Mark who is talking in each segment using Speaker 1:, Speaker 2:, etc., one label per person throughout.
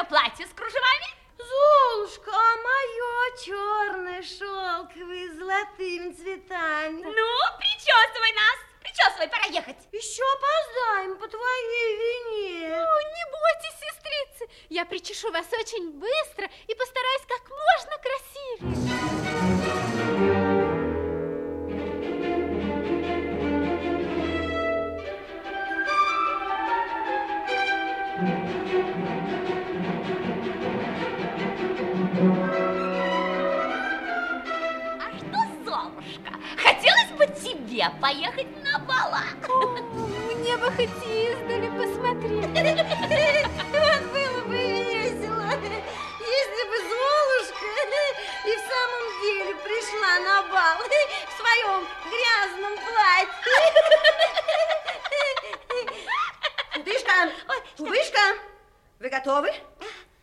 Speaker 1: мое платье с кружевами?
Speaker 2: Золушка, а мое черное шелковое с золотыми цветами?
Speaker 1: Ну, причесывай нас, причесывай, пора ехать.
Speaker 2: Еще опоздаем по твоей вине.
Speaker 3: Ну, не бойтесь, сестрицы, я причешу вас очень быстро и постараюсь как
Speaker 1: тебе поехать на бала?
Speaker 3: Мне бы хоть издали посмотреть.
Speaker 2: Вот было бы весело, если бы Золушка и в самом деле пришла на бал в своем грязном платье. Пупышка, Пупышка, вы готовы?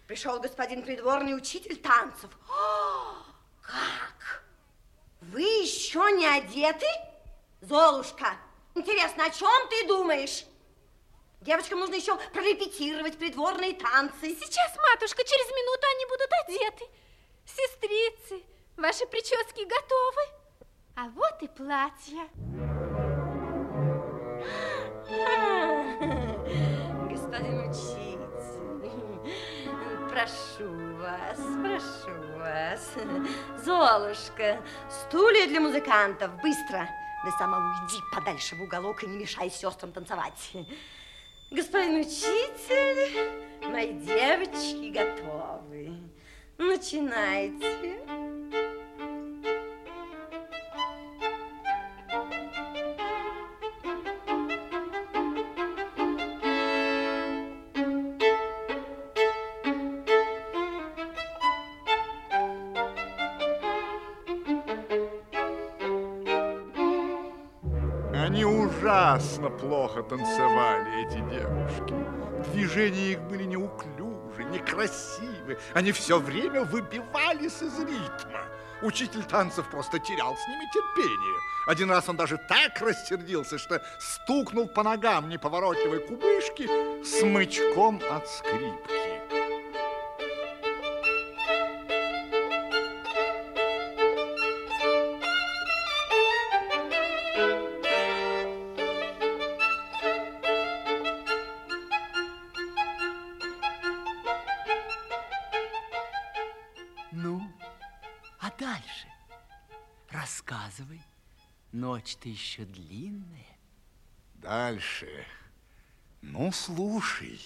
Speaker 2: Пришел господин придворный учитель танцев. О, как? Вы еще не одеты? Золушка, интересно, о чем ты думаешь? Девочкам нужно еще прорепетировать придворные танцы.
Speaker 3: Сейчас, матушка, через минуту они будут одеты. Сестрицы, ваши прически готовы? А вот и платья.
Speaker 2: Господин учитель, прошу вас, прошу вас. Золушка, стулья для музыкантов, быстро. Ты сама уйди подальше в уголок и не мешай сестрам танцевать. Господин учитель, мои девочки готовы. Начинайте.
Speaker 4: Они ужасно плохо танцевали, эти девушки. Движения их были неуклюжи, некрасивы. Они все время выбивались из ритма. Учитель танцев просто терял с ними терпение. Один раз он даже так рассердился, что стукнул по ногам неповоротливой кубышки смычком от скрипки.
Speaker 5: А дальше? Рассказывай. Ночь-то еще длинная.
Speaker 4: Дальше. Ну, слушай.